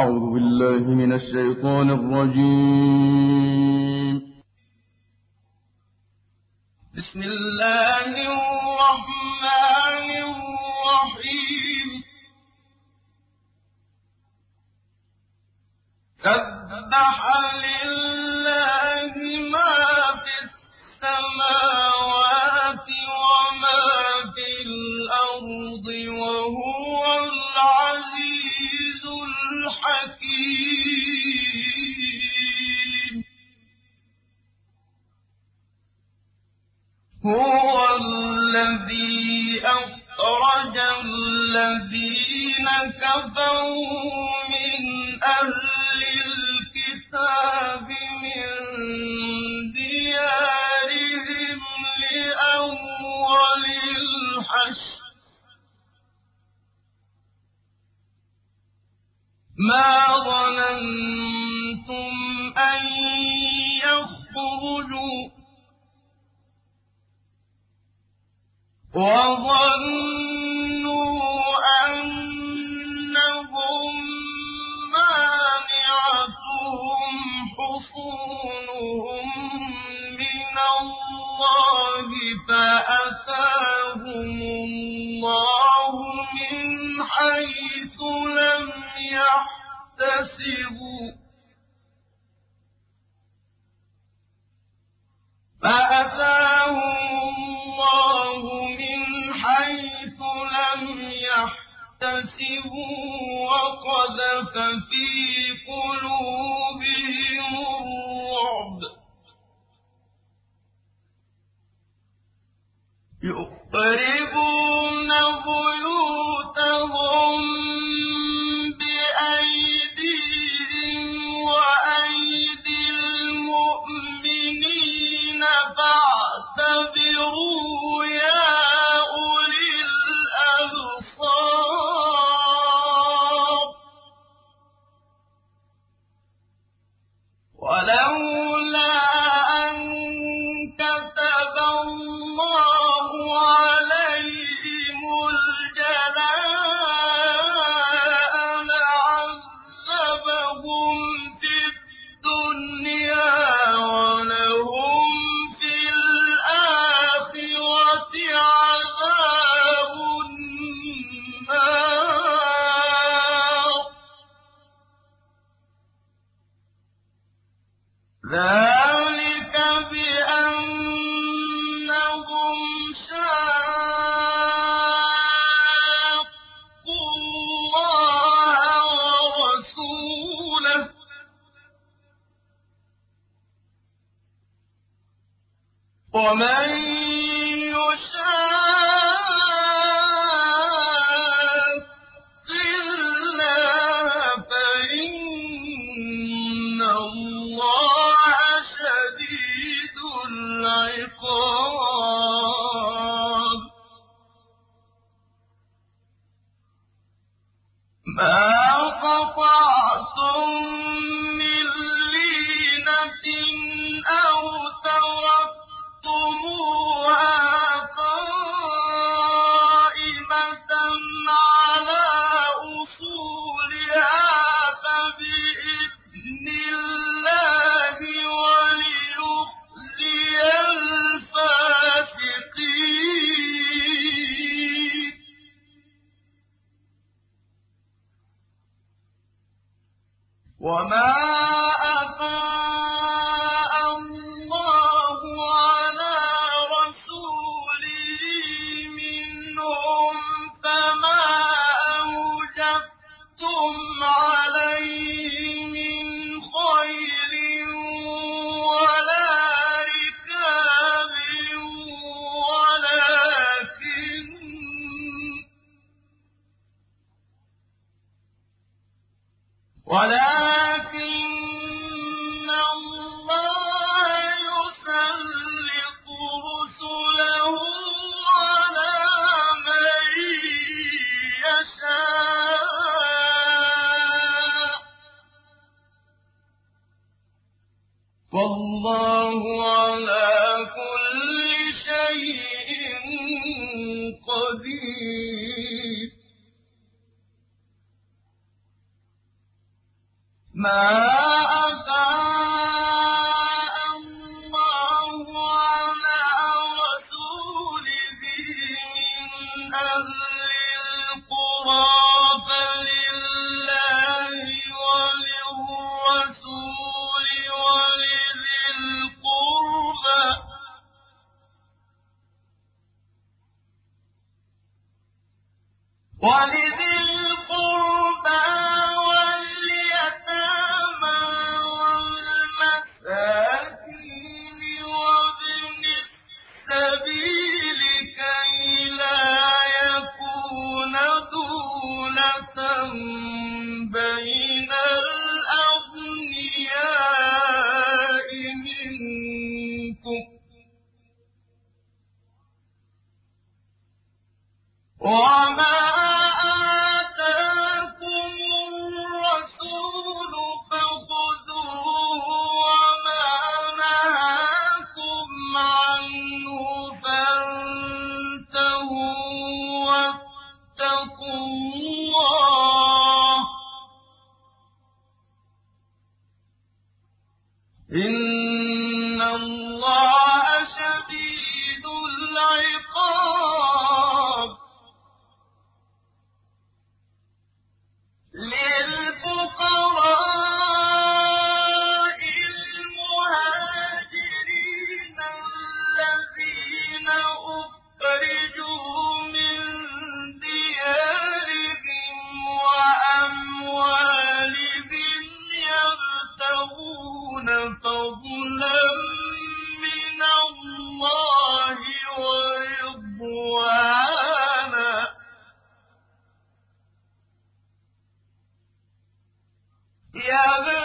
أعوذ بالله من الشيطان الرجيم. بسم الله الرحمن الرحيم. سبح لله الحكيم. هو الذي أخرج الذين كفروا من أهل الكتاب ما ظننتم أن يخرجوا وظنوا أنهم مامعتهم حصونهم من الله فأ ففي قلوبهم الرعب. يقرب رَبُّ ولا الله إن together.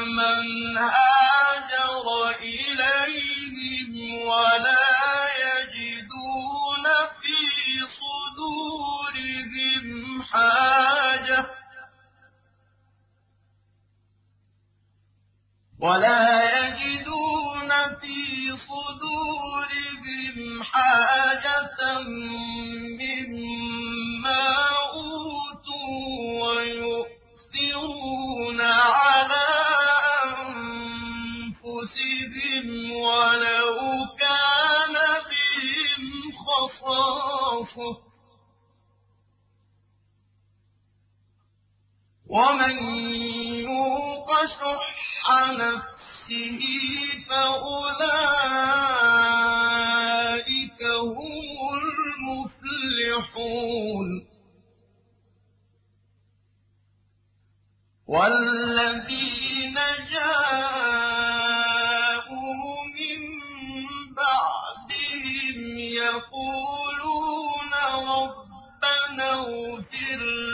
من هاجر إليهم ولا يجدون في صدورهم حاجة. ولا يجدون في صدورهم حاجة من ومن يوق شح نفسه فأولئك هم المفلحون. والذين جاء من بعدهم يقولون ربنا اغفر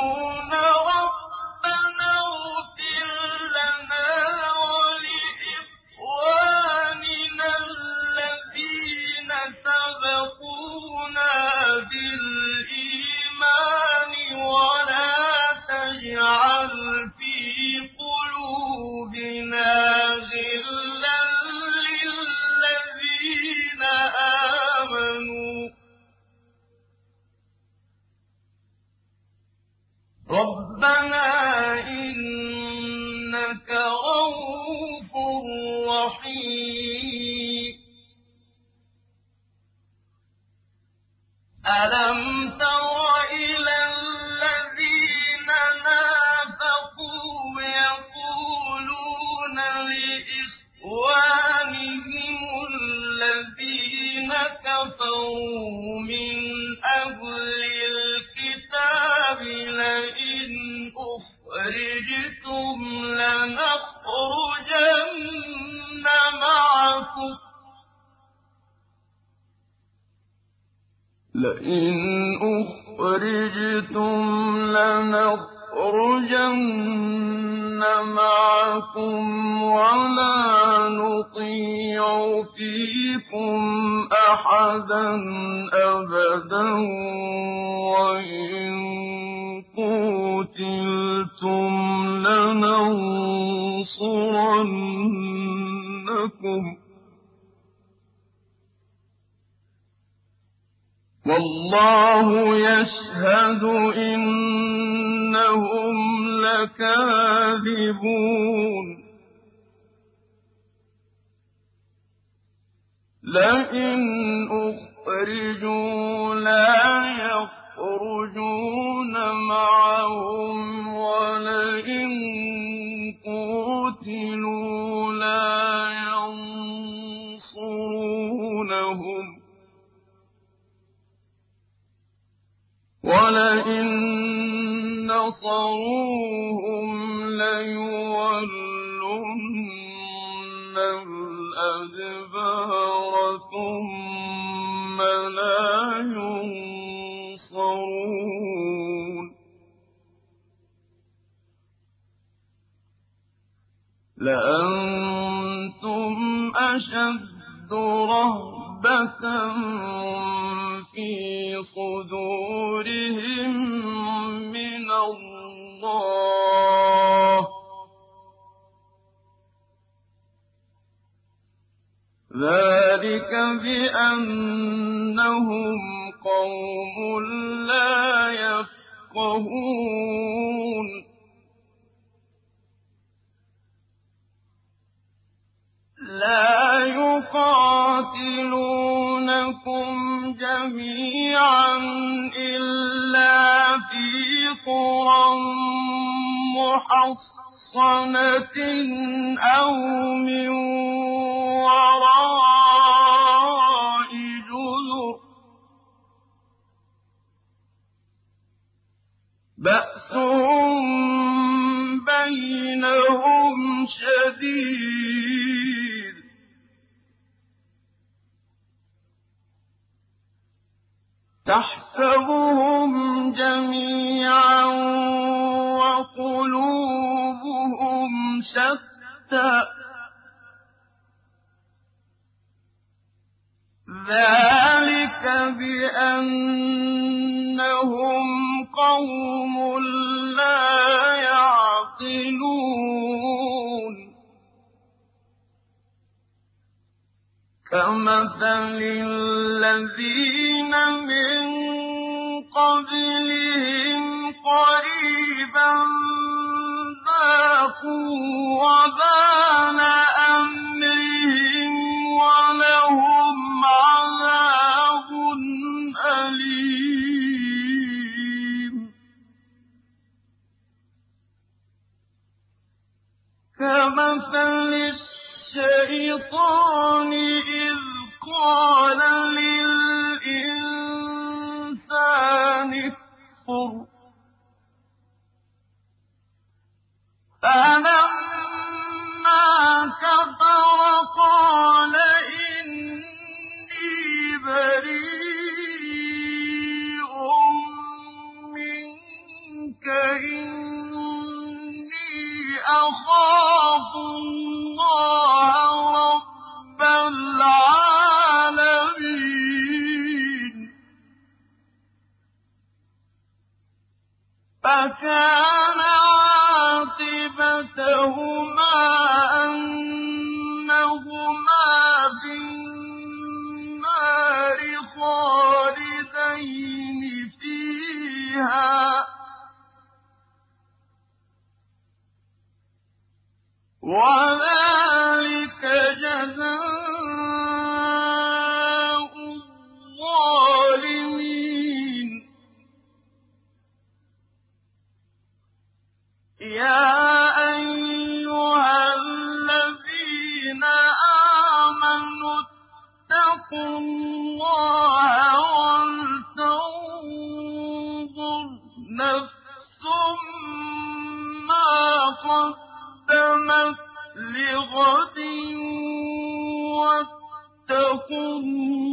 كَفَرُوا مِنْ أَهْلِ الْكِتَابِ لَئِنْ أُخْرِجْتُمْ لَنَخْرُجَنَّ مَعَكُمْ. لئن أخرجتم لنخرجن معكم ولا نطيع فيه فيكم أحدا أبدا وإن قتلتم لننصرنكم والله يشهد إنهم لكاذبون أخرجوا لا يخرجون معهم لا ينصرونهم ولئن نصروهم لأنتم أشد رهبة في صدورهم من الله. ذلك بأنهم جميعا إلا في قرى محصنة أو من وراء جذر بأسهم كمثل الذين من قبلهم قريبا ذاقوا وبال أمرهم ولهم عذاب أليم كمثل الشيطان إذ قال للإنسان عاقبتهما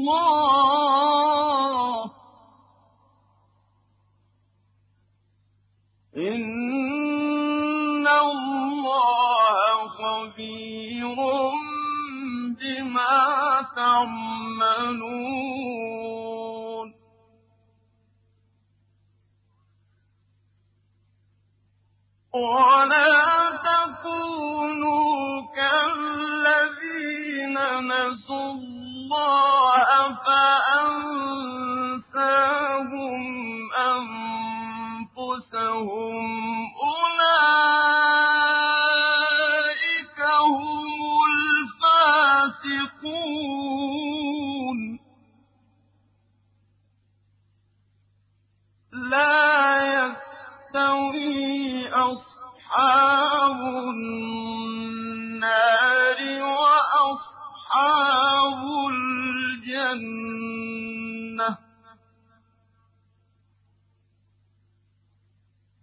الله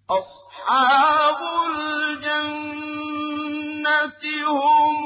أصحاب الجنة هم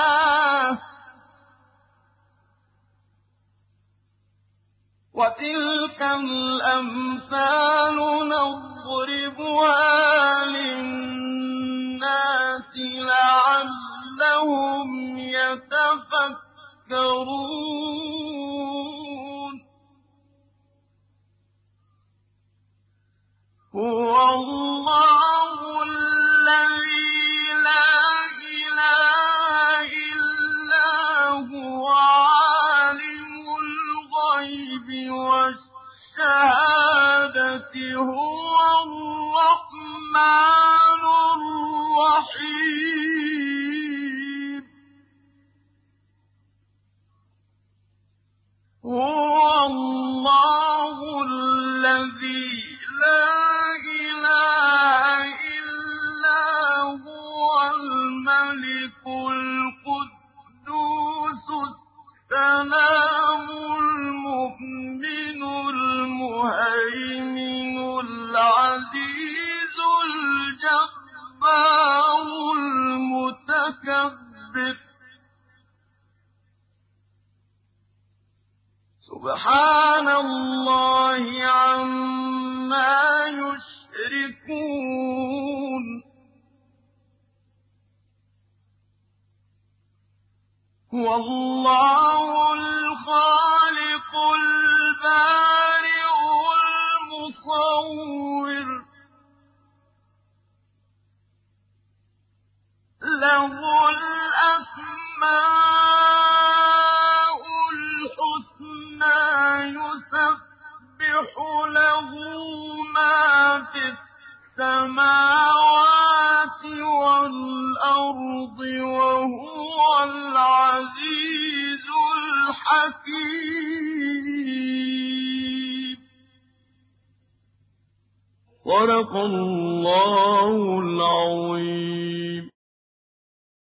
وتلك الأمثال نضربها للناس لعلهم يتفكرون هو القدوس السلام المؤمن المهيمن العزيز الجبار المتكبر. سبحان الله عما يشركون. هو الله الخالق البارئ المصور له الأسماء الحسنى يسبح له ما في السماوات صدق الله العظيم.